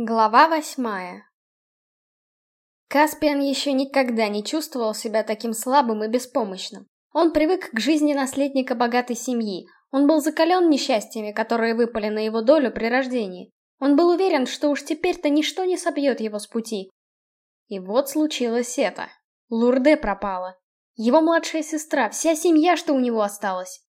Глава восьмая Каспиан еще никогда не чувствовал себя таким слабым и беспомощным. Он привык к жизни наследника богатой семьи. Он был закален несчастьями, которые выпали на его долю при рождении. Он был уверен, что уж теперь-то ничто не собьет его с пути. И вот случилось это. Лурде пропала. Его младшая сестра, вся семья, что у него осталась.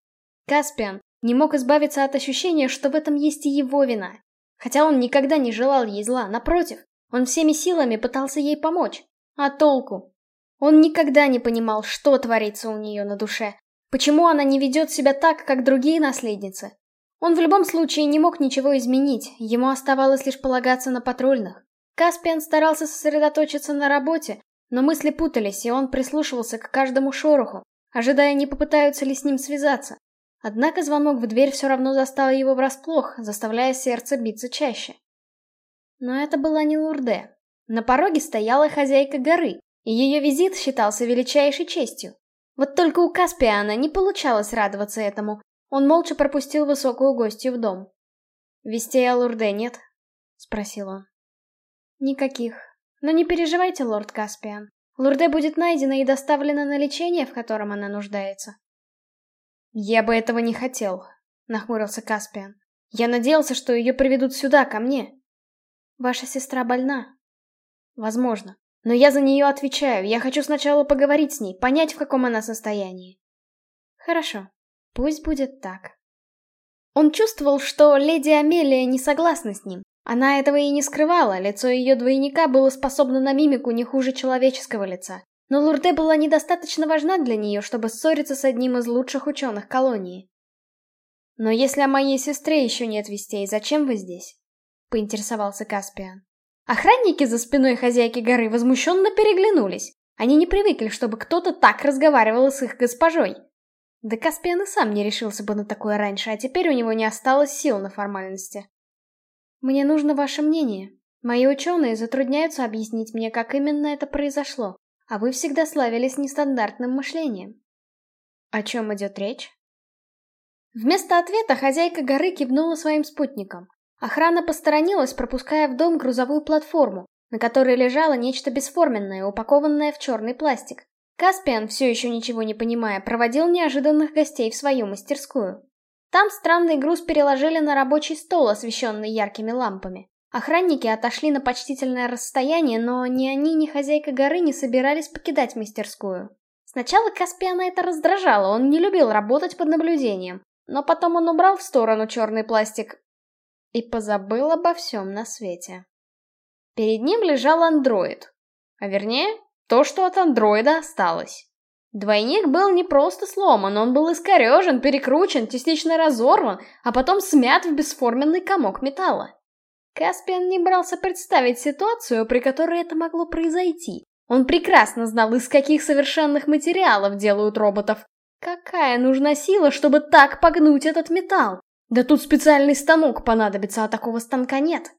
Каспиан не мог избавиться от ощущения, что в этом есть и его вина. Хотя он никогда не желал ей зла, напротив, он всеми силами пытался ей помочь. А толку? Он никогда не понимал, что творится у нее на душе. Почему она не ведет себя так, как другие наследницы? Он в любом случае не мог ничего изменить, ему оставалось лишь полагаться на патрульных. Каспиан старался сосредоточиться на работе, но мысли путались, и он прислушивался к каждому шороху, ожидая, не попытаются ли с ним связаться. Однако звонок в дверь все равно застал его врасплох, заставляя сердце биться чаще. Но это была не Лурде. На пороге стояла хозяйка горы, и ее визит считался величайшей честью. Вот только у Каспиана не получалось радоваться этому. Он молча пропустил высокую гостью в дом. «Вестей о Лурде нет?» — спросил он. «Никаких. Но не переживайте, лорд Каспиан. Лурде будет найдена и доставлена на лечение, в котором она нуждается. «Я бы этого не хотел», — нахмурился Каспиан. «Я надеялся, что ее приведут сюда, ко мне». «Ваша сестра больна?» «Возможно. Но я за нее отвечаю. Я хочу сначала поговорить с ней, понять, в каком она состоянии». «Хорошо. Пусть будет так». Он чувствовал, что леди Амелия не согласна с ним. Она этого и не скрывала, лицо ее двойника было способно на мимику не хуже человеческого лица. Но Лурде была недостаточно важна для нее, чтобы ссориться с одним из лучших ученых колонии. «Но если о моей сестре еще нет вестей, зачем вы здесь?» — поинтересовался Каспиан. Охранники за спиной хозяйки горы возмущенно переглянулись. Они не привыкли, чтобы кто-то так разговаривал с их госпожой. Да Каспиан и сам не решился бы на такое раньше, а теперь у него не осталось сил на формальности. «Мне нужно ваше мнение. Мои ученые затрудняются объяснить мне, как именно это произошло. А вы всегда славились нестандартным мышлением. О чем идет речь? Вместо ответа хозяйка горы кивнула своим спутникам. Охрана посторонилась, пропуская в дом грузовую платформу, на которой лежало нечто бесформенное, упакованное в черный пластик. Каспиан, все еще ничего не понимая, проводил неожиданных гостей в свою мастерскую. Там странный груз переложили на рабочий стол, освещенный яркими лампами. Охранники отошли на почтительное расстояние, но ни они, ни хозяйка горы не собирались покидать мастерскую. Сначала Каспиана это раздражало, он не любил работать под наблюдением. Но потом он убрал в сторону черный пластик и позабыл обо всем на свете. Перед ним лежал андроид. А вернее, то, что от андроида осталось. Двойник был не просто сломан, он был искорежен, перекручен, частично разорван, а потом смят в бесформенный комок металла. Каспиан не брался представить ситуацию, при которой это могло произойти. Он прекрасно знал, из каких совершенных материалов делают роботов. Какая нужна сила, чтобы так погнуть этот металл? Да тут специальный станок понадобится, а такого станка нет.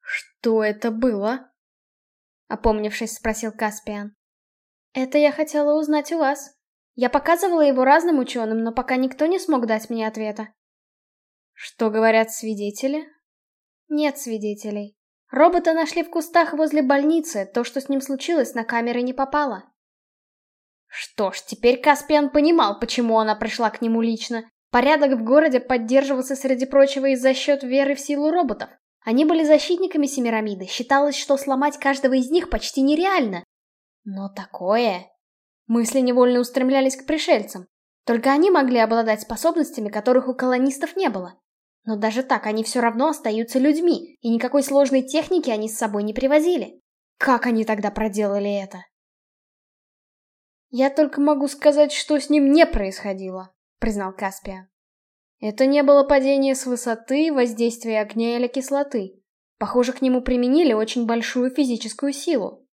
«Что это было?» Опомнившись, спросил Каспиан. «Это я хотела узнать у вас. Я показывала его разным ученым, но пока никто не смог дать мне ответа». «Что говорят свидетели?» Нет свидетелей. Робота нашли в кустах возле больницы, то, что с ним случилось, на камеры не попало. Что ж, теперь Каспиан понимал, почему она пришла к нему лично. Порядок в городе поддерживался, среди прочего, и за счет веры в силу роботов. Они были защитниками Семирамиды, считалось, что сломать каждого из них почти нереально. Но такое... Мысли невольно устремлялись к пришельцам. Только они могли обладать способностями, которых у колонистов не было. Но даже так они все равно остаются людьми, и никакой сложной техники они с собой не привозили. Как они тогда проделали это? «Я только могу сказать, что с ним не происходило», — признал Каспиан. Это не было падение с высоты, воздействия огня или кислоты. Похоже, к нему применили очень большую физическую силу.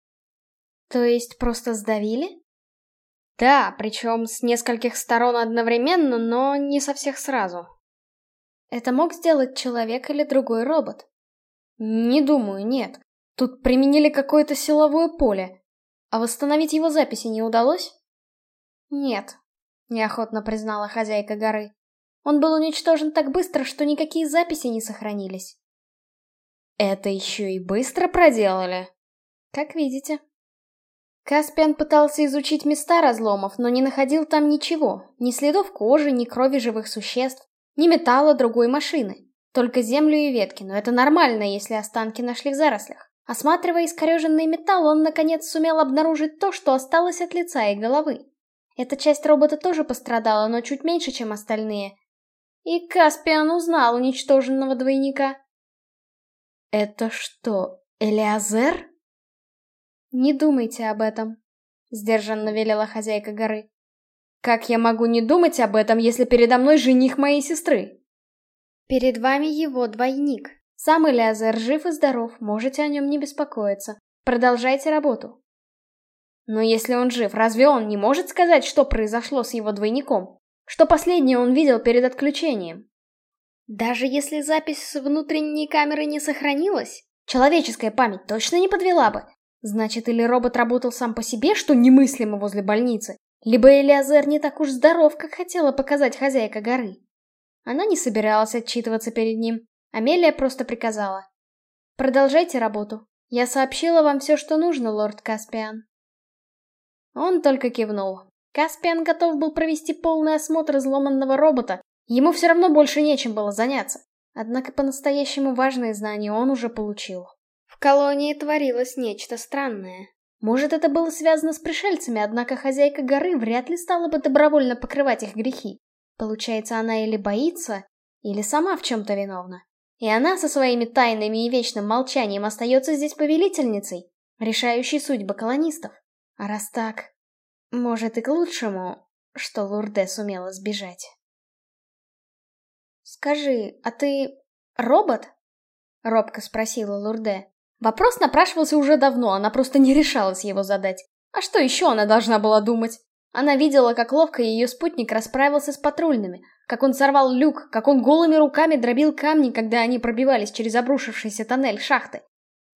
То есть просто сдавили? Да, причем с нескольких сторон одновременно, но не со всех сразу. Это мог сделать человек или другой робот? Не думаю, нет. Тут применили какое-то силовое поле. А восстановить его записи не удалось? Нет, неохотно признала хозяйка горы. Он был уничтожен так быстро, что никакие записи не сохранились. Это еще и быстро проделали. Как видите. Каспиан пытался изучить места разломов, но не находил там ничего. Ни следов кожи, ни крови живых существ, ни металла другой машины. Только землю и ветки, но это нормально, если останки нашли в зарослях. Осматривая искореженный металл, он наконец сумел обнаружить то, что осталось от лица и головы. Эта часть робота тоже пострадала, но чуть меньше, чем остальные. И Каспиан узнал уничтоженного двойника. «Это что, Элиазер?» «Не думайте об этом», — сдержанно велела хозяйка горы. «Как я могу не думать об этом, если передо мной жених моей сестры?» «Перед вами его двойник. Сам Элиазер жив и здоров, можете о нем не беспокоиться. Продолжайте работу». «Но если он жив, разве он не может сказать, что произошло с его двойником? Что последнее он видел перед отключением?» Даже если запись с внутренней камеры не сохранилась, человеческая память точно не подвела бы. Значит, или робот работал сам по себе, что немыслимо возле больницы, либо Элиазер не так уж здоров, как хотела показать хозяйка горы. Она не собиралась отчитываться перед ним. Амелия просто приказала. «Продолжайте работу. Я сообщила вам все, что нужно, лорд Каспиан». Он только кивнул. Каспиан готов был провести полный осмотр изломанного робота. Ему все равно больше нечем было заняться. Однако по-настоящему важные знания он уже получил колонии творилось нечто странное. Может, это было связано с пришельцами, однако хозяйка горы вряд ли стала бы добровольно покрывать их грехи. Получается, она или боится, или сама в чем-то виновна. И она со своими тайнами и вечным молчанием остается здесь повелительницей, решающей судьбы колонистов. А раз так, может и к лучшему, что Лурде сумела сбежать. «Скажи, а ты робот?» — робко спросила Лурде. Вопрос напрашивался уже давно, она просто не решалась его задать. А что еще она должна была думать? Она видела, как ловко ее спутник расправился с патрульными, как он сорвал люк, как он голыми руками дробил камни, когда они пробивались через обрушившийся тоннель шахты.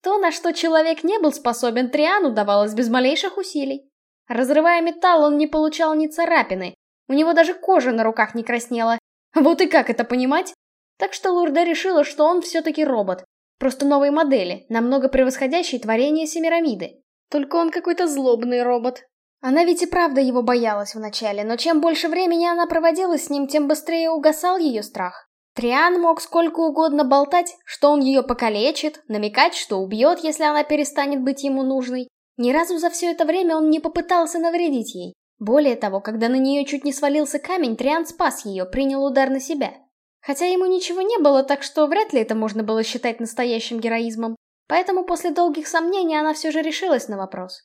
То, на что человек не был способен, Триану давалось без малейших усилий. Разрывая металл, он не получал ни царапины. У него даже кожа на руках не краснела. Вот и как это понимать? Так что Лурда решила, что он все-таки робот, Просто новые модели, намного превосходящие творение Семирамиды. Только он какой-то злобный робот. Она ведь и правда его боялась вначале, но чем больше времени она проводила с ним, тем быстрее угасал ее страх. Триан мог сколько угодно болтать, что он ее покалечит, намекать, что убьет, если она перестанет быть ему нужной. Ни разу за все это время он не попытался навредить ей. Более того, когда на нее чуть не свалился камень, Триан спас ее, принял удар на себя. Хотя ему ничего не было, так что вряд ли это можно было считать настоящим героизмом. Поэтому после долгих сомнений она все же решилась на вопрос.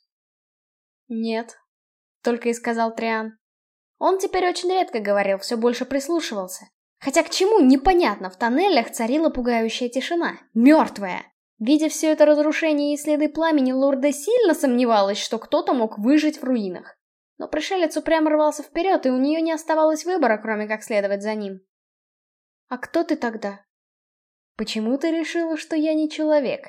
«Нет», — только и сказал Триан. Он теперь очень редко говорил, все больше прислушивался. Хотя к чему, непонятно, в тоннелях царила пугающая тишина. Мертвая. Видя все это разрушение и следы пламени, Лурда сильно сомневалась, что кто-то мог выжить в руинах. Но пришелец упрямо рвался вперед, и у нее не оставалось выбора, кроме как следовать за ним. «А кто ты тогда?» «Почему ты решила, что я не человек?»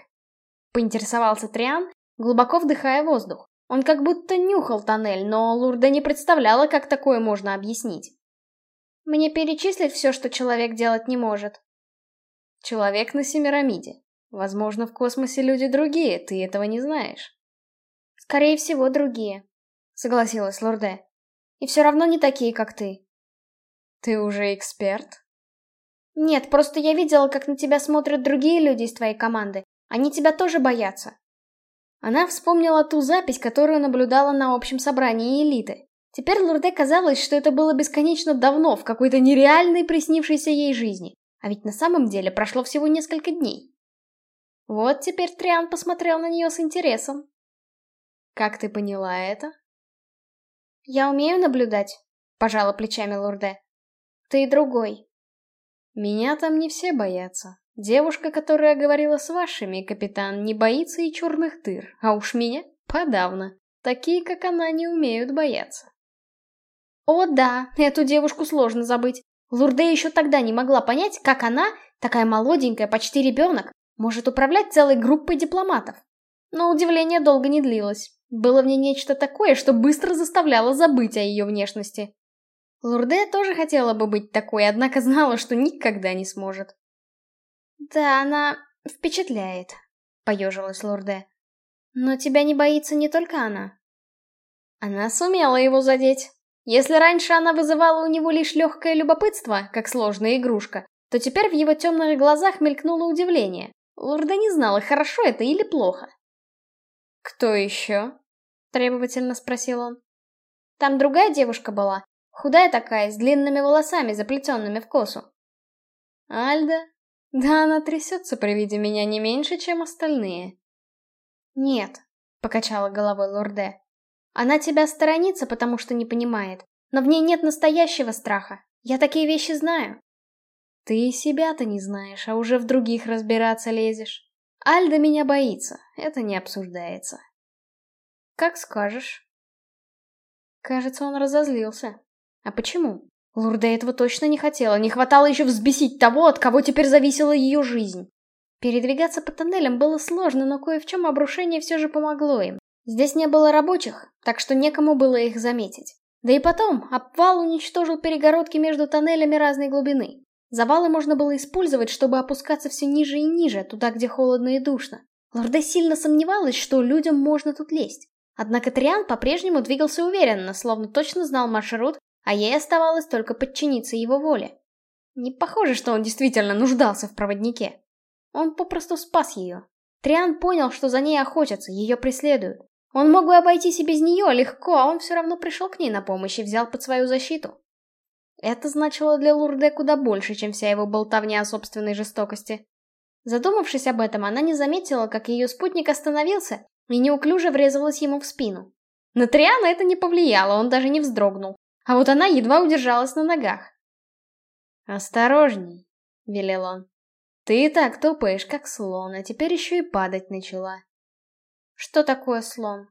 Поинтересовался Триан, глубоко вдыхая воздух. Он как будто нюхал тоннель, но Лурда не представляла, как такое можно объяснить. «Мне перечислить все, что человек делать не может?» «Человек на Семирамиде. Возможно, в космосе люди другие, ты этого не знаешь». «Скорее всего, другие», — согласилась Лурде. «И все равно не такие, как ты». «Ты уже эксперт?» Нет, просто я видела, как на тебя смотрят другие люди из твоей команды. Они тебя тоже боятся. Она вспомнила ту запись, которую наблюдала на общем собрании элиты. Теперь Лурде казалось, что это было бесконечно давно, в какой-то нереальной приснившейся ей жизни. А ведь на самом деле прошло всего несколько дней. Вот теперь Триан посмотрел на нее с интересом. «Как ты поняла это?» «Я умею наблюдать», — пожала плечами Лурде. «Ты другой. Меня там не все боятся. Девушка, которая говорила с вашими, капитан, не боится и черных дыр, а уж меня подавно. Такие, как она, не умеют бояться. О да, эту девушку сложно забыть. Лурде еще тогда не могла понять, как она, такая молоденькая, почти ребенок, может управлять целой группой дипломатов. Но удивление долго не длилось. Было в ней нечто такое, что быстро заставляло забыть о ее внешности. Лурде тоже хотела бы быть такой, однако знала, что никогда не сможет. Да, она впечатляет», — поежилась Лорде. «Но тебя не боится не только она». Она сумела его задеть. Если раньше она вызывала у него лишь легкое любопытство, как сложная игрушка, то теперь в его темных глазах мелькнуло удивление. Лорда не знала, хорошо это или плохо. «Кто еще?» — требовательно спросил он. «Там другая девушка была, худая такая, с длинными волосами, заплетенными в косу». «Альда? Да она трясется при виде меня не меньше, чем остальные». «Нет», — покачала головой Лорде. «Она тебя сторонится, потому что не понимает, но в ней нет настоящего страха. Я такие вещи знаю». «Ты себя-то не знаешь, а уже в других разбираться лезешь. Альда меня боится, это не обсуждается». «Как скажешь». Кажется, он разозлился. А почему? Лурда этого точно не хотела, не хватало еще взбесить того, от кого теперь зависела ее жизнь. Передвигаться по тоннелям было сложно, но кое в чем обрушение все же помогло им. Здесь не было рабочих, так что некому было их заметить. Да и потом, обвал уничтожил перегородки между тоннелями разной глубины. Завалы можно было использовать, чтобы опускаться все ниже и ниже, туда, где холодно и душно. Лорда сильно сомневалась, что людям можно тут лезть. Однако Триан по-прежнему двигался уверенно, словно точно знал маршрут, а ей оставалось только подчиниться его воле. Не похоже, что он действительно нуждался в проводнике. Он попросту спас ее. Триан понял, что за ней охотятся, ее преследуют. Он мог бы обойтись и без нее легко, а он все равно пришел к ней на помощь и взял под свою защиту. Это значило для Лурде куда больше, чем вся его болтовня о собственной жестокости. Задумавшись об этом, она не заметила, как ее спутник остановился и неуклюже врезалась ему в спину. На Триана это не повлияло, он даже не вздрогнул. А вот она едва удержалась на ногах. «Осторожней», — велел он. «Ты и так топаешь, как слон, а теперь еще и падать начала». «Что такое слон?»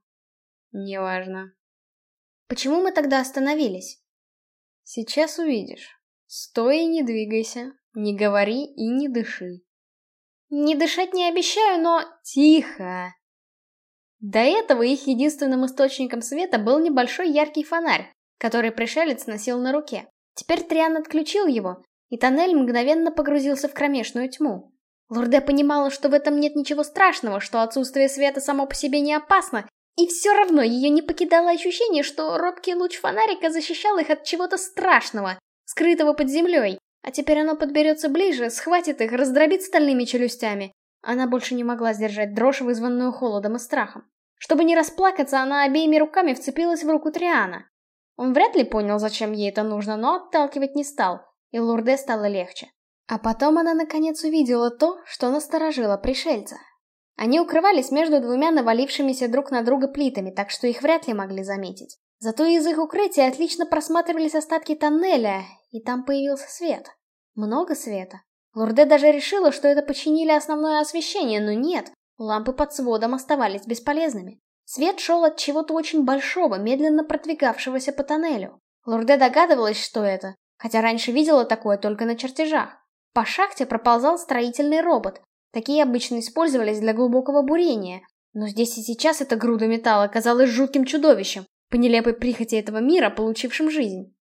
«Неважно». «Почему мы тогда остановились?» «Сейчас увидишь. Стой и не двигайся, не говори и не дыши». «Не дышать не обещаю, но...» «Тихо!» До этого их единственным источником света был небольшой яркий фонарь, который пришелец носил на руке. Теперь Триан отключил его, и тоннель мгновенно погрузился в кромешную тьму. Лурде понимала, что в этом нет ничего страшного, что отсутствие света само по себе не опасно, и все равно ее не покидало ощущение, что робкий луч фонарика защищал их от чего-то страшного, скрытого под землей, а теперь оно подберется ближе, схватит их, раздробит стальными челюстями. Она больше не могла сдержать дрожь, вызванную холодом и страхом. Чтобы не расплакаться, она обеими руками вцепилась в руку Триана. Он вряд ли понял, зачем ей это нужно, но отталкивать не стал, и Лурде стало легче. А потом она наконец увидела то, что насторожило пришельца. Они укрывались между двумя навалившимися друг на друга плитами, так что их вряд ли могли заметить. Зато из их укрытия отлично просматривались остатки тоннеля, и там появился свет. Много света. Лурде даже решила, что это починили основное освещение, но нет, лампы под сводом оставались бесполезными. Свет шел от чего-то очень большого, медленно продвигавшегося по тоннелю. Лорде догадывалась, что это, хотя раньше видела такое только на чертежах. По шахте проползал строительный робот. Такие обычно использовались для глубокого бурения. Но здесь и сейчас эта груда металла казалась жутким чудовищем, по нелепой прихоти этого мира, получившим жизнь.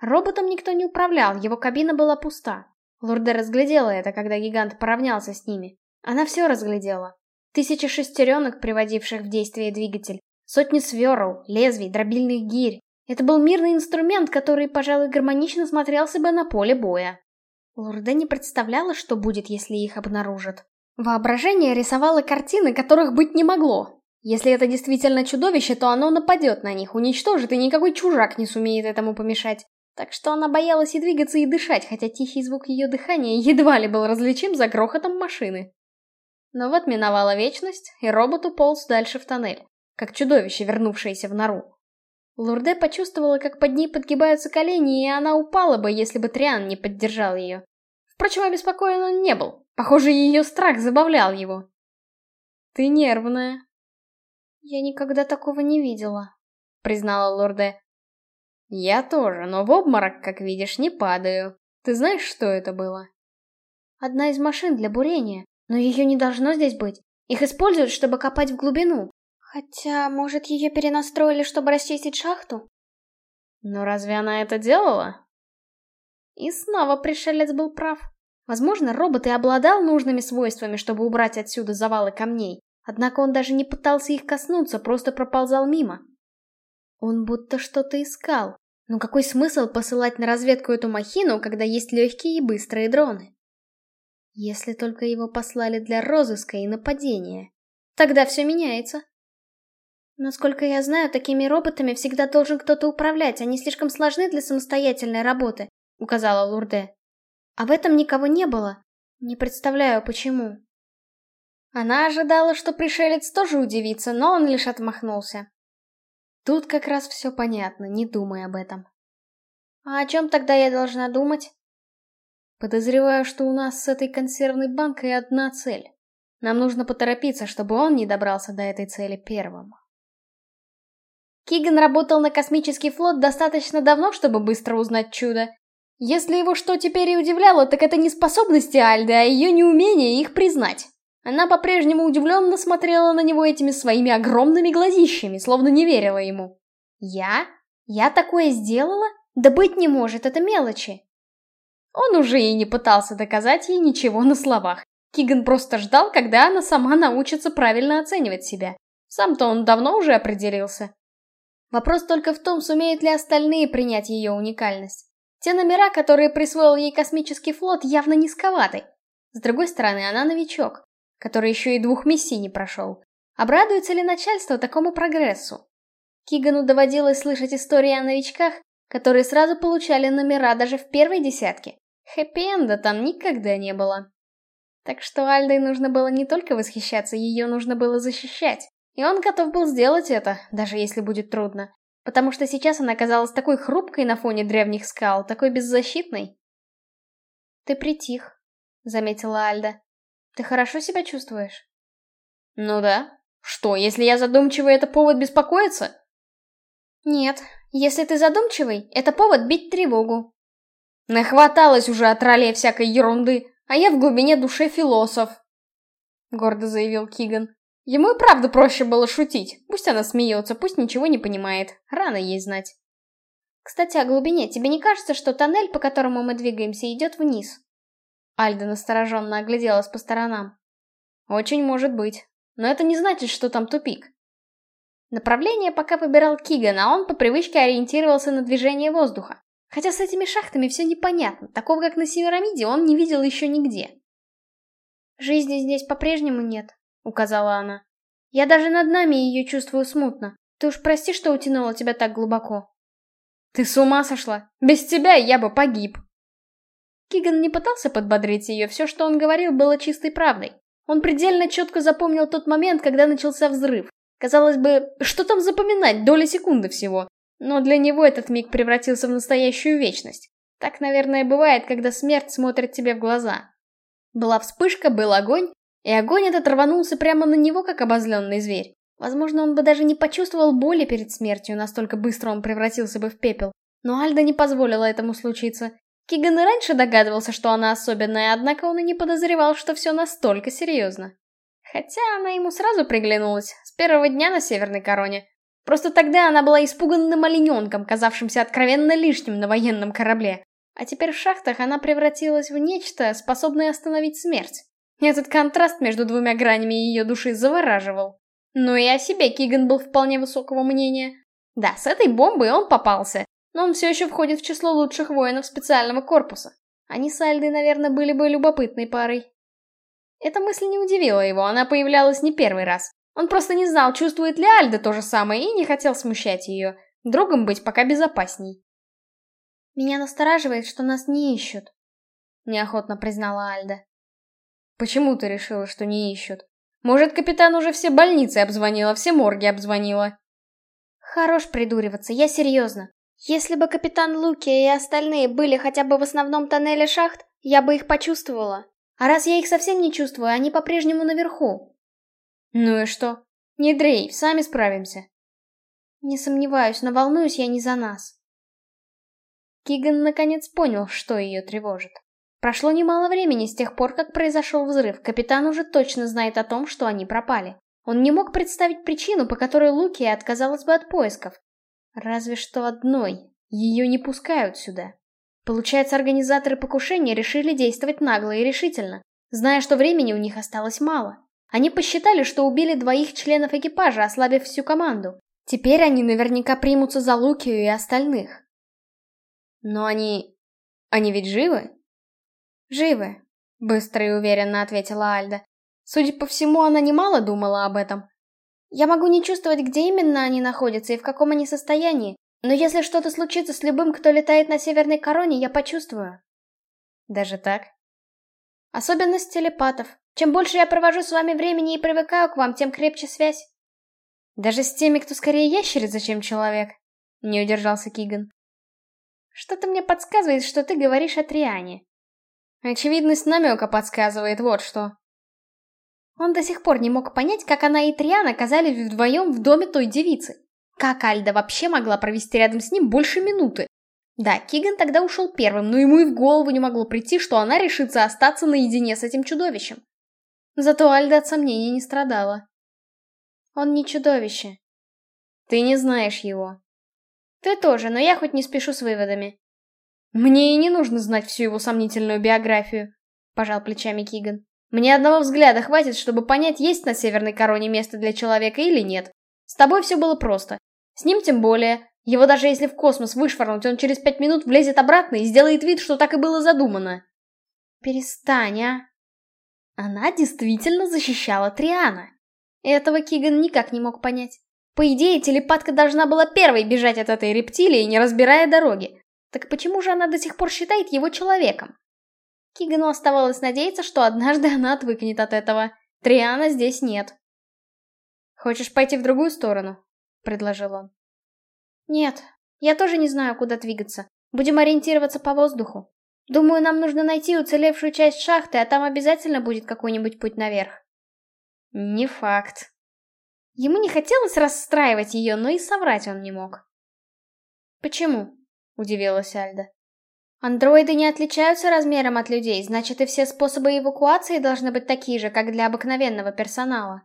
Роботом никто не управлял, его кабина была пуста. Лорде разглядела это, когда гигант поравнялся с ними. Она все разглядела. Тысячи шестеренок, приводивших в действие двигатель, сотни сверл, лезвий, дробильных гирь. Это был мирный инструмент, который, пожалуй, гармонично смотрелся бы на поле боя. Лурде не представляла, что будет, если их обнаружат. Воображение рисовало картины, которых быть не могло. Если это действительно чудовище, то оно нападет на них, уничтожит, и никакой чужак не сумеет этому помешать. Так что она боялась и двигаться, и дышать, хотя тихий звук ее дыхания едва ли был различим за грохотом машины. Но вот миновала вечность, и робот уполз дальше в тоннель, как чудовище, вернувшееся в нору. Лурде почувствовала, как под ней подгибаются колени, и она упала бы, если бы Триан не поддержал ее. Впрочем, обеспокоен он не был. Похоже, ее страх забавлял его. «Ты нервная». «Я никогда такого не видела», — признала Лурде. «Я тоже, но в обморок, как видишь, не падаю. Ты знаешь, что это было?» «Одна из машин для бурения. Но ее не должно здесь быть. Их используют, чтобы копать в глубину. Хотя, может, ее перенастроили, чтобы расчистить шахту? Но разве она это делала? И снова пришелец был прав. Возможно, робот и обладал нужными свойствами, чтобы убрать отсюда завалы камней, однако он даже не пытался их коснуться, просто проползал мимо. Он будто что-то искал. Но какой смысл посылать на разведку эту махину, когда есть легкие и быстрые дроны? Если только его послали для розыска и нападения. Тогда все меняется. Насколько я знаю, такими роботами всегда должен кто-то управлять, они слишком сложны для самостоятельной работы, указала Лурде. А в этом никого не было. Не представляю, почему. Она ожидала, что пришелец тоже удивится, но он лишь отмахнулся. Тут как раз все понятно, не думай об этом. А о чем тогда я должна думать? Подозреваю, что у нас с этой консервной банкой одна цель. Нам нужно поторопиться, чтобы он не добрался до этой цели первым. Киган работал на космический флот достаточно давно, чтобы быстро узнать чудо. Если его что теперь и удивляло, так это не способности Альды, а ее неумение их признать. Она по-прежнему удивленно смотрела на него этими своими огромными глазищами, словно не верила ему. «Я? Я такое сделала? Да быть не может, это мелочи!» Он уже и не пытался доказать ей ничего на словах. Киган просто ждал, когда она сама научится правильно оценивать себя. Сам-то он давно уже определился. Вопрос только в том, сумеют ли остальные принять ее уникальность. Те номера, которые присвоил ей космический флот, явно низковаты. С другой стороны, она новичок который еще и двух миссий не прошел. Обрадуется ли начальство такому прогрессу? Кигану доводилось слышать истории о новичках, которые сразу получали номера даже в первой десятке. Хэппи-энда там никогда не было. Так что Альдой нужно было не только восхищаться, ее нужно было защищать. И он готов был сделать это, даже если будет трудно. Потому что сейчас она казалась такой хрупкой на фоне древних скал, такой беззащитной. «Ты притих», — заметила Альда. Ты хорошо себя чувствуешь? Ну да. Что, если я задумчивый, это повод беспокоиться? Нет, если ты задумчивый, это повод бить тревогу. Нахваталась уже от ролей всякой ерунды, а я в глубине души философ. Гордо заявил Киган. Ему и правда проще было шутить. Пусть она смеется, пусть ничего не понимает. Рано ей знать. Кстати, о глубине. Тебе не кажется, что тоннель, по которому мы двигаемся, идет вниз? Альда настороженно огляделась по сторонам. Очень может быть. Но это не значит, что там тупик. Направление пока выбирал Киган, а он по привычке ориентировался на движение воздуха. Хотя с этими шахтами все непонятно, такого как на Семирамиде он не видел еще нигде. «Жизни здесь по-прежнему нет», — указала она. «Я даже над нами ее чувствую смутно. Ты уж прости, что утянула тебя так глубоко». «Ты с ума сошла? Без тебя я бы погиб», Киган не пытался подбодрить ее, все, что он говорил, было чистой правдой. Он предельно четко запомнил тот момент, когда начался взрыв. Казалось бы, что там запоминать, доля секунды всего. Но для него этот миг превратился в настоящую вечность. Так, наверное, бывает, когда смерть смотрит тебе в глаза. Была вспышка, был огонь, и огонь этот рванулся прямо на него, как обозленный зверь. Возможно, он бы даже не почувствовал боли перед смертью, настолько быстро он превратился бы в пепел. Но Альда не позволила этому случиться. Киган и раньше догадывался, что она особенная, однако он и не подозревал, что все настолько серьезно. Хотя она ему сразу приглянулась, с первого дня на Северной Короне. Просто тогда она была испуганным олененком, казавшимся откровенно лишним на военном корабле. А теперь в шахтах она превратилась в нечто, способное остановить смерть. Этот контраст между двумя гранями ее души завораживал. Но и о себе Киган был вполне высокого мнения. Да, с этой бомбой он попался, но он все еще входит в число лучших воинов специального корпуса. Они с Альдой, наверное, были бы любопытной парой. Эта мысль не удивила его, она появлялась не первый раз. Он просто не знал, чувствует ли Альда то же самое, и не хотел смущать ее. Другом быть пока безопасней. «Меня настораживает, что нас не ищут», — неохотно признала Альда. «Почему ты решила, что не ищут? Может, капитан уже все больницы обзвонила, все морги обзвонила?» «Хорош придуриваться, я серьезно. Если бы капитан Луки и остальные были хотя бы в основном тоннеле шахт, я бы их почувствовала. А раз я их совсем не чувствую, они по-прежнему наверху. Ну и что? Не дрейф, сами справимся. Не сомневаюсь, но волнуюсь я не за нас. Киган наконец понял, что ее тревожит. Прошло немало времени с тех пор, как произошел взрыв. Капитан уже точно знает о том, что они пропали. Он не мог представить причину, по которой Лукия отказалась бы от поисков. Разве что одной. Ее не пускают сюда. Получается, организаторы покушения решили действовать нагло и решительно, зная, что времени у них осталось мало. Они посчитали, что убили двоих членов экипажа, ослабив всю команду. Теперь они наверняка примутся за Лукию и остальных. Но они... они ведь живы? Живы, быстро и уверенно ответила Альда. Судя по всему, она немало думала об этом. Я могу не чувствовать, где именно они находятся и в каком они состоянии, но если что-то случится с любым, кто летает на Северной Короне, я почувствую. Даже так? Особенность телепатов. Чем больше я провожу с вами времени и привыкаю к вам, тем крепче связь. Даже с теми, кто скорее ящерица, чем человек. Не удержался Киган. Что-то мне подсказывает, что ты говоришь о Триане. Очевидность намека подсказывает вот что. Он до сих пор не мог понять, как она и Триан оказались вдвоем в доме той девицы. Как Альда вообще могла провести рядом с ним больше минуты? Да, Киган тогда ушел первым, но ему и в голову не могло прийти, что она решится остаться наедине с этим чудовищем. Зато Альда от сомнений не страдала. Он не чудовище. Ты не знаешь его. Ты тоже, но я хоть не спешу с выводами. Мне и не нужно знать всю его сомнительную биографию, пожал плечами Киган. Мне одного взгляда хватит, чтобы понять, есть на Северной Короне место для человека или нет. С тобой все было просто. С ним тем более. Его даже если в космос вышвырнуть, он через пять минут влезет обратно и сделает вид, что так и было задумано. Перестань, а. Она действительно защищала Триана. Этого Киган никак не мог понять. По идее, телепатка должна была первой бежать от этой рептилии, не разбирая дороги. Так почему же она до сих пор считает его человеком? Кигану оставалось надеяться, что однажды она отвыкнет от этого. Триана здесь нет. «Хочешь пойти в другую сторону?» — предложил он. «Нет, я тоже не знаю, куда двигаться. Будем ориентироваться по воздуху. Думаю, нам нужно найти уцелевшую часть шахты, а там обязательно будет какой-нибудь путь наверх». «Не факт». Ему не хотелось расстраивать ее, но и соврать он не мог. «Почему?» — удивилась Альда. «Андроиды не отличаются размером от людей, значит и все способы эвакуации должны быть такие же, как для обыкновенного персонала».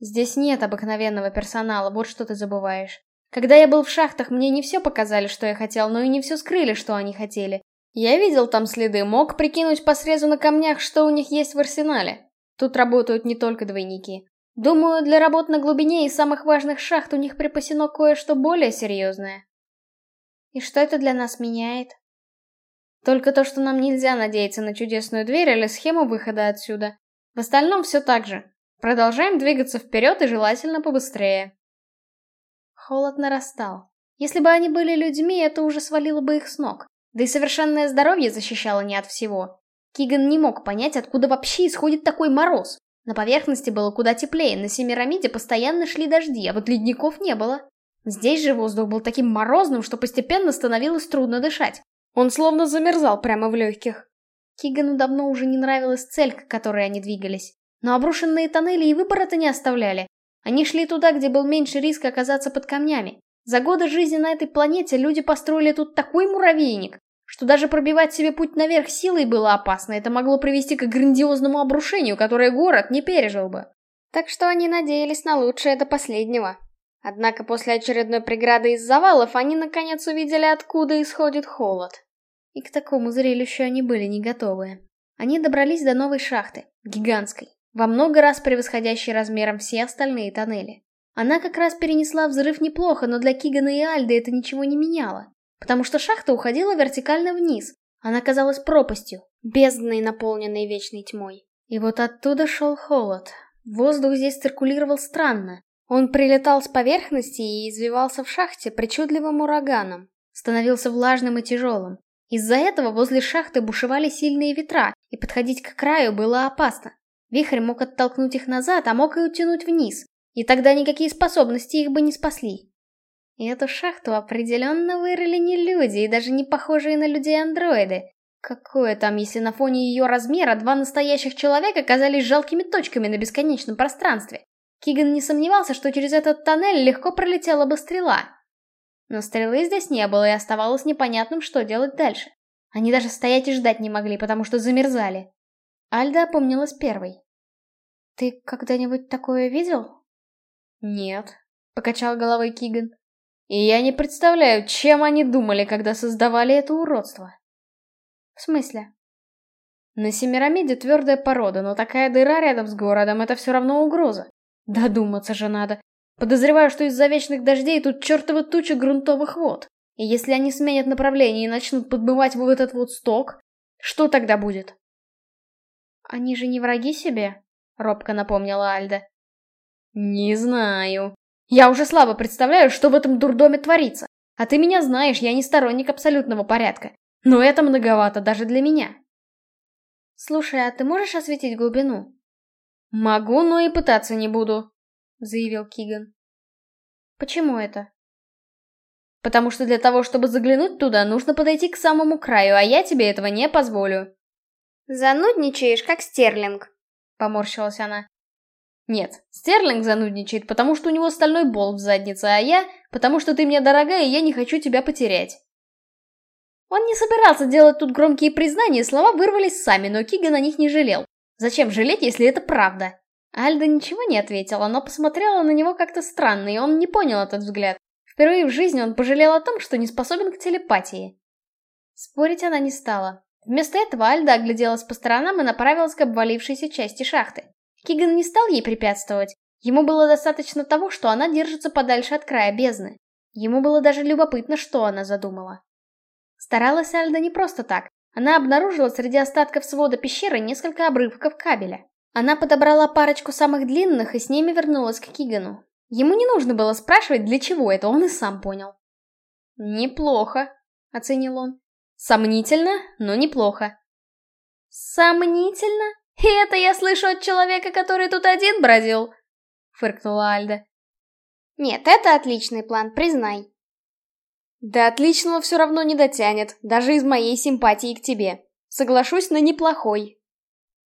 Здесь нет обыкновенного персонала, вот что ты забываешь. Когда я был в шахтах, мне не все показали, что я хотел, но и не все скрыли, что они хотели. Я видел там следы, мог прикинуть по срезу на камнях, что у них есть в арсенале. Тут работают не только двойники. Думаю, для работ на глубине и самых важных шахт у них припасено кое-что более серьезное. И что это для нас меняет? Только то, что нам нельзя надеяться на чудесную дверь или схему выхода отсюда. В остальном все так же. Продолжаем двигаться вперед и желательно побыстрее. Холод нарастал. Если бы они были людьми, это уже свалило бы их с ног. Да и совершенное здоровье защищало не от всего. Киган не мог понять, откуда вообще исходит такой мороз. На поверхности было куда теплее, на Семирамиде постоянно шли дожди, а вот ледников не было. Здесь же воздух был таким морозным, что постепенно становилось трудно дышать. Он словно замерзал прямо в легких. Кигану давно уже не нравилась цель, к которой они двигались. Но обрушенные тоннели и выбора-то не оставляли. Они шли туда, где был меньше риска оказаться под камнями. За годы жизни на этой планете люди построили тут такой муравейник, что даже пробивать себе путь наверх силой было опасно, это могло привести к грандиозному обрушению, которое город не пережил бы. Так что они надеялись на лучшее до последнего. Однако после очередной преграды из завалов они наконец увидели, откуда исходит холод. И к такому зрелищу они были не готовы. Они добрались до новой шахты, гигантской, во много раз превосходящий размером все остальные тоннели. Она как раз перенесла взрыв неплохо, но для Кигана и Альды это ничего не меняло, потому что шахта уходила вертикально вниз, она казалась пропастью, бездной, наполненной вечной тьмой. И вот оттуда шел холод. Воздух здесь циркулировал странно. Он прилетал с поверхности и извивался в шахте причудливым ураганом. Становился влажным и тяжелым. Из-за этого возле шахты бушевали сильные ветра, и подходить к краю было опасно. Вихрь мог оттолкнуть их назад, а мог и утянуть вниз, и тогда никакие способности их бы не спасли. И эту шахту определенно вырыли не люди, и даже не похожие на людей-андроиды. Какое там, если на фоне ее размера два настоящих человека казались жалкими точками на бесконечном пространстве? Киган не сомневался, что через этот тоннель легко пролетела бы стрела. Но стрелы здесь не было, и оставалось непонятным, что делать дальше. Они даже стоять и ждать не могли, потому что замерзали. Альда опомнилась первой. «Ты когда-нибудь такое видел?» «Нет», — покачал головой Киган. И я не представляю, чем они думали, когда создавали это уродство. В смысле? На Семирамиде твердая порода, но такая дыра рядом с городом — это все равно угроза. Додуматься же надо. Подозреваю, что из-за вечных дождей тут чертова туча грунтовых вод. И если они сменят направление и начнут подбывать в этот вот сток, что тогда будет? Они же не враги себе? Робко напомнила Альда. Не знаю. Я уже слабо представляю, что в этом дурдоме творится. А ты меня знаешь, я не сторонник абсолютного порядка. Но это многовато даже для меня. Слушай, а ты можешь осветить глубину? Могу, но и пытаться не буду, заявил Киган. Почему это? Потому что для того, чтобы заглянуть туда, нужно подойти к самому краю, а я тебе этого не позволю. Занудничаешь, как Стерлинг, поморщилась она. Нет, Стерлинг занудничает, потому что у него стальной болт в заднице, а я, потому что ты мне дорогая, и я не хочу тебя потерять. Он не собирался делать тут громкие признания, слова вырвались сами, но Кига на них не жалел. Зачем жалеть, если это правда? Альда ничего не ответила, но посмотрела на него как-то странно, и он не понял этот взгляд. Впервые в жизни он пожалел о том, что не способен к телепатии. Спорить она не стала. Вместо этого Альда огляделась по сторонам и направилась к обвалившейся части шахты. Киган не стал ей препятствовать. Ему было достаточно того, что она держится подальше от края бездны. Ему было даже любопытно, что она задумала. Старалась Альда не просто так. Она обнаружила среди остатков свода пещеры несколько обрывков кабеля. Она подобрала парочку самых длинных и с ними вернулась к Кигану. Ему не нужно было спрашивать, для чего это, он и сам понял. «Неплохо», — оценил он. «Сомнительно, но неплохо». «Сомнительно? И это я слышу от человека, который тут один бродил?» — фыркнула Альда. «Нет, это отличный план, признай. Да отличного все равно не дотянет, даже из моей симпатии к тебе. Соглашусь на неплохой.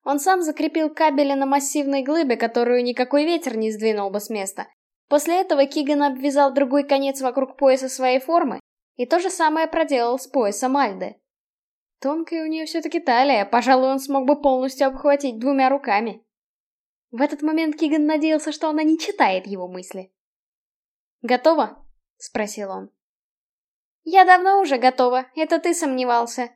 Он сам закрепил кабели на массивной глыбе, которую никакой ветер не сдвинул бы с места. После этого Киган обвязал другой конец вокруг пояса своей формы, и то же самое проделал с поясом Альды. Тонкая у нее все-таки талия, пожалуй, он смог бы полностью обхватить двумя руками. В этот момент Киган надеялся, что она не читает его мысли. «Готово?» — спросил он. «Я давно уже готова, это ты сомневался».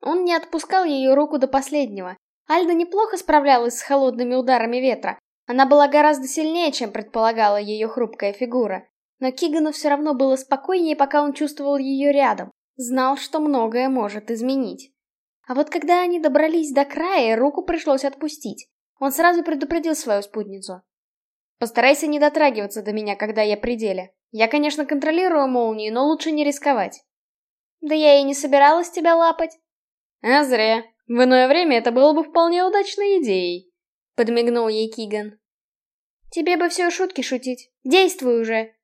Он не отпускал ее руку до последнего. Альда неплохо справлялась с холодными ударами ветра. Она была гораздо сильнее, чем предполагала ее хрупкая фигура. Но Кигану все равно было спокойнее, пока он чувствовал ее рядом. Знал, что многое может изменить. А вот когда они добрались до края, руку пришлось отпустить. Он сразу предупредил свою спутницу. «Постарайся не дотрагиваться до меня, когда я при деле. Я, конечно, контролирую молнии, но лучше не рисковать. Да я и не собиралась тебя лапать. А зря. В иное время это было бы вполне удачной идеей. Подмигнул ей Киган. Тебе бы все шутки шутить. Действуй уже.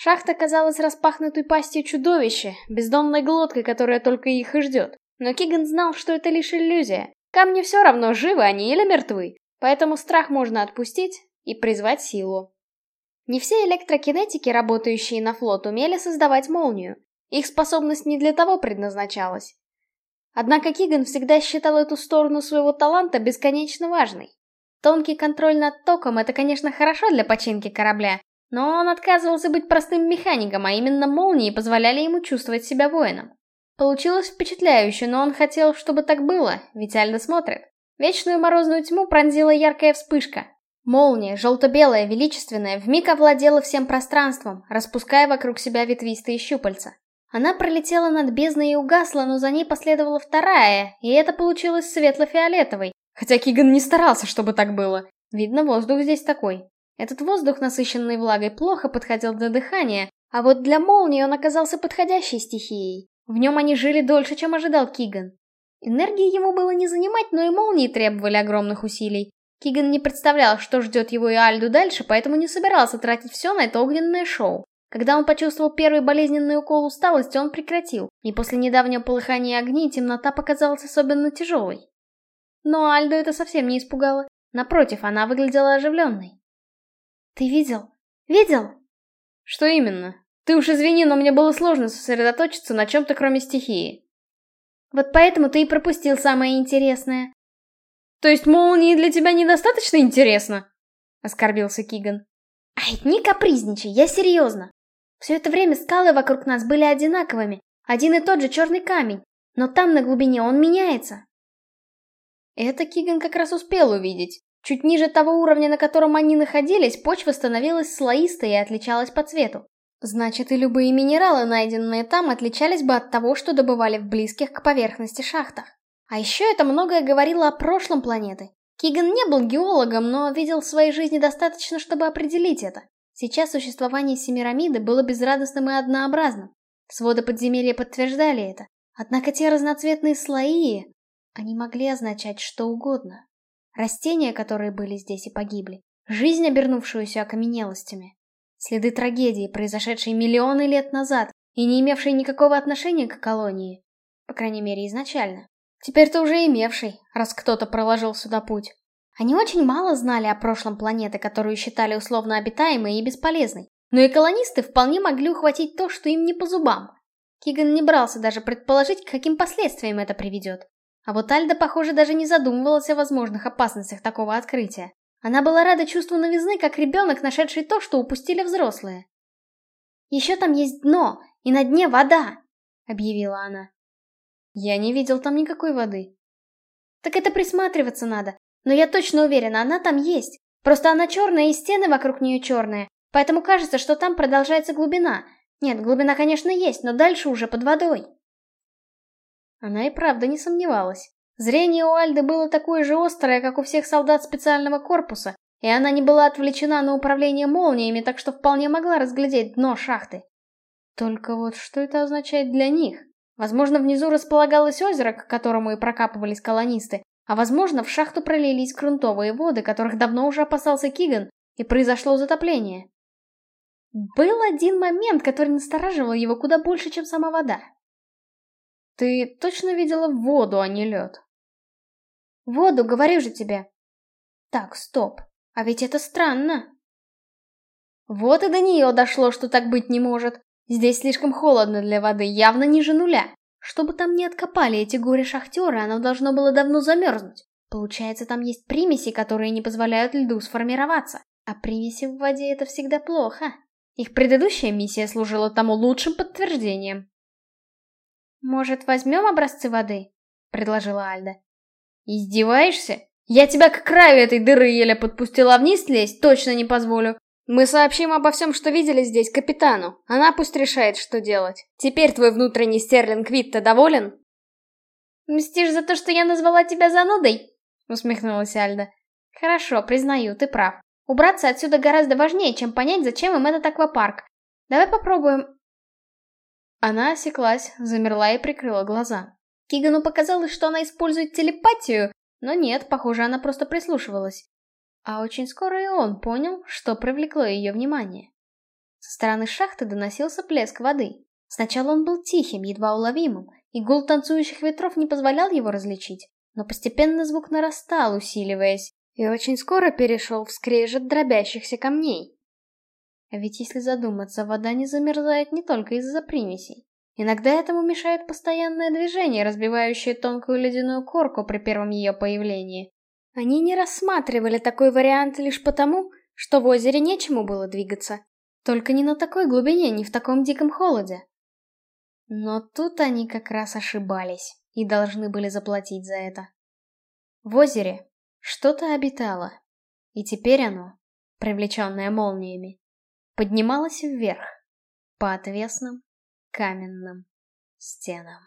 Шахта казалась распахнутой пастью чудовища, бездонной глоткой, которая только их и ждет. Но Киган знал, что это лишь иллюзия. Камни все равно, живы они или мертвы. Поэтому страх можно отпустить и призвать силу. Не все электрокинетики, работающие на флот, умели создавать молнию. Их способность не для того предназначалась. Однако Киган всегда считал эту сторону своего таланта бесконечно важной. Тонкий контроль над током — это, конечно, хорошо для починки корабля, но он отказывался быть простым механиком, а именно молнии позволяли ему чувствовать себя воином. Получилось впечатляюще, но он хотел, чтобы так было, ведь Альда смотрит. Вечную морозную тьму пронзила яркая вспышка. Молния, желто-белая, величественная, вмиг овладела всем пространством, распуская вокруг себя ветвистые щупальца. Она пролетела над бездной и угасла, но за ней последовала вторая, и это получилось светло-фиолетовой. Хотя Киган не старался, чтобы так было. Видно, воздух здесь такой. Этот воздух, насыщенный влагой, плохо подходил для дыхания, а вот для молнии он оказался подходящей стихией. В нем они жили дольше, чем ожидал Киган. Энергии ему было не занимать, но и молнии требовали огромных усилий. Киган не представлял, что ждет его и Альду дальше, поэтому не собирался тратить все на это огненное шоу. Когда он почувствовал первый болезненный укол усталости, он прекратил, и после недавнего полыхания огней темнота показалась особенно тяжелой. Но Альду это совсем не испугало. Напротив, она выглядела оживленной. «Ты видел? Видел?» «Что именно? Ты уж извини, но мне было сложно сосредоточиться на чем-то кроме стихии». «Вот поэтому ты и пропустил самое интересное. То есть молнии для тебя недостаточно интересно? Оскорбился Киган. Ай, не капризничай, я серьезно. Все это время скалы вокруг нас были одинаковыми, один и тот же черный камень, но там на глубине он меняется. Это Киган как раз успел увидеть. Чуть ниже того уровня, на котором они находились, почва становилась слоистой и отличалась по цвету. Значит, и любые минералы, найденные там, отличались бы от того, что добывали в близких к поверхности шахтах. А еще это многое говорило о прошлом планеты. Киган не был геологом, но видел в своей жизни достаточно, чтобы определить это. Сейчас существование Семирамиды было безрадостным и однообразным. Своды подземелья подтверждали это. Однако те разноцветные слои, они могли означать что угодно. Растения, которые были здесь и погибли, жизнь, обернувшуюся окаменелостями, следы трагедии, произошедшей миллионы лет назад и не имевшей никакого отношения к колонии, по крайней мере изначально. Теперь-то уже имевший, раз кто-то проложил сюда путь. Они очень мало знали о прошлом планеты, которую считали условно обитаемой и бесполезной. Но и колонисты вполне могли ухватить то, что им не по зубам. Киган не брался даже предположить, к каким последствиям это приведет. А вот Альда, похоже, даже не задумывалась о возможных опасностях такого открытия. Она была рада чувству новизны, как ребенок, нашедший то, что упустили взрослые. «Еще там есть дно, и на дне вода», — объявила она. Я не видел там никакой воды. Так это присматриваться надо. Но я точно уверена, она там есть. Просто она черная, и стены вокруг нее черные. Поэтому кажется, что там продолжается глубина. Нет, глубина, конечно, есть, но дальше уже под водой. Она и правда не сомневалась. Зрение у Альды было такое же острое, как у всех солдат специального корпуса, и она не была отвлечена на управление молниями, так что вполне могла разглядеть дно шахты. Только вот что это означает для них? Возможно, внизу располагалось озеро, к которому и прокапывались колонисты, а возможно, в шахту пролились грунтовые воды, которых давно уже опасался Киган, и произошло затопление. Был один момент, который настораживал его куда больше, чем сама вода. Ты точно видела воду, а не лед? Воду, говорю же тебе. Так, стоп. А ведь это странно. Вот и до нее дошло, что так быть не может. Здесь слишком холодно для воды, явно ниже нуля. Чтобы там не откопали эти горе-шахтеры, оно должно было давно замерзнуть. Получается, там есть примеси, которые не позволяют льду сформироваться. А примеси в воде это всегда плохо. Их предыдущая миссия служила тому лучшим подтверждением. «Может, возьмем образцы воды?» — предложила Альда. «Издеваешься? Я тебя к краю этой дыры еле подпустила вниз лезть, точно не позволю. Мы сообщим обо всем, что видели здесь, капитану. Она пусть решает, что делать. Теперь твой внутренний стерлинг Витта доволен? Мстишь за то, что я назвала тебя занудой? Усмехнулась Альда. Хорошо, признаю, ты прав. Убраться отсюда гораздо важнее, чем понять, зачем им этот аквапарк. Давай попробуем... Она осеклась, замерла и прикрыла глаза. Кигану показалось, что она использует телепатию, но нет, похоже, она просто прислушивалась. А очень скоро и он понял, что привлекло ее внимание. Со стороны шахты доносился плеск воды. Сначала он был тихим, едва уловимым, и гул танцующих ветров не позволял его различить, но постепенно звук нарастал, усиливаясь, и очень скоро перешел в скрежет дробящихся камней. А ведь если задуматься, вода не замерзает не только из-за примесей. Иногда этому мешает постоянное движение, разбивающее тонкую ледяную корку при первом ее появлении. Они не рассматривали такой вариант лишь потому, что в озере нечему было двигаться. Только не на такой глубине, не в таком диком холоде. Но тут они как раз ошибались и должны были заплатить за это. В озере что-то обитало, и теперь оно, привлеченное молниями, поднималось вверх по отвесным каменным стенам.